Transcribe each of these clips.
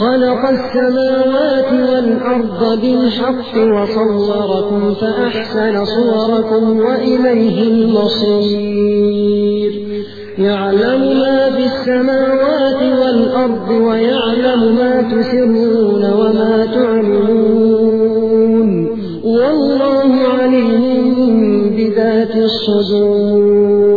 خلق السماوات والأرض بالحق وصوركم فأحسن صوركم وإليه المصير. يعلم ما في السماوات والأرض ويعلم ما تسرون وما تعلمون والله عليم بذات الصدور.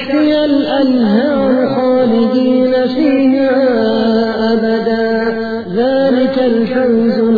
تحتها الأنهار خالدين فيها أبدا. ذلك الفوز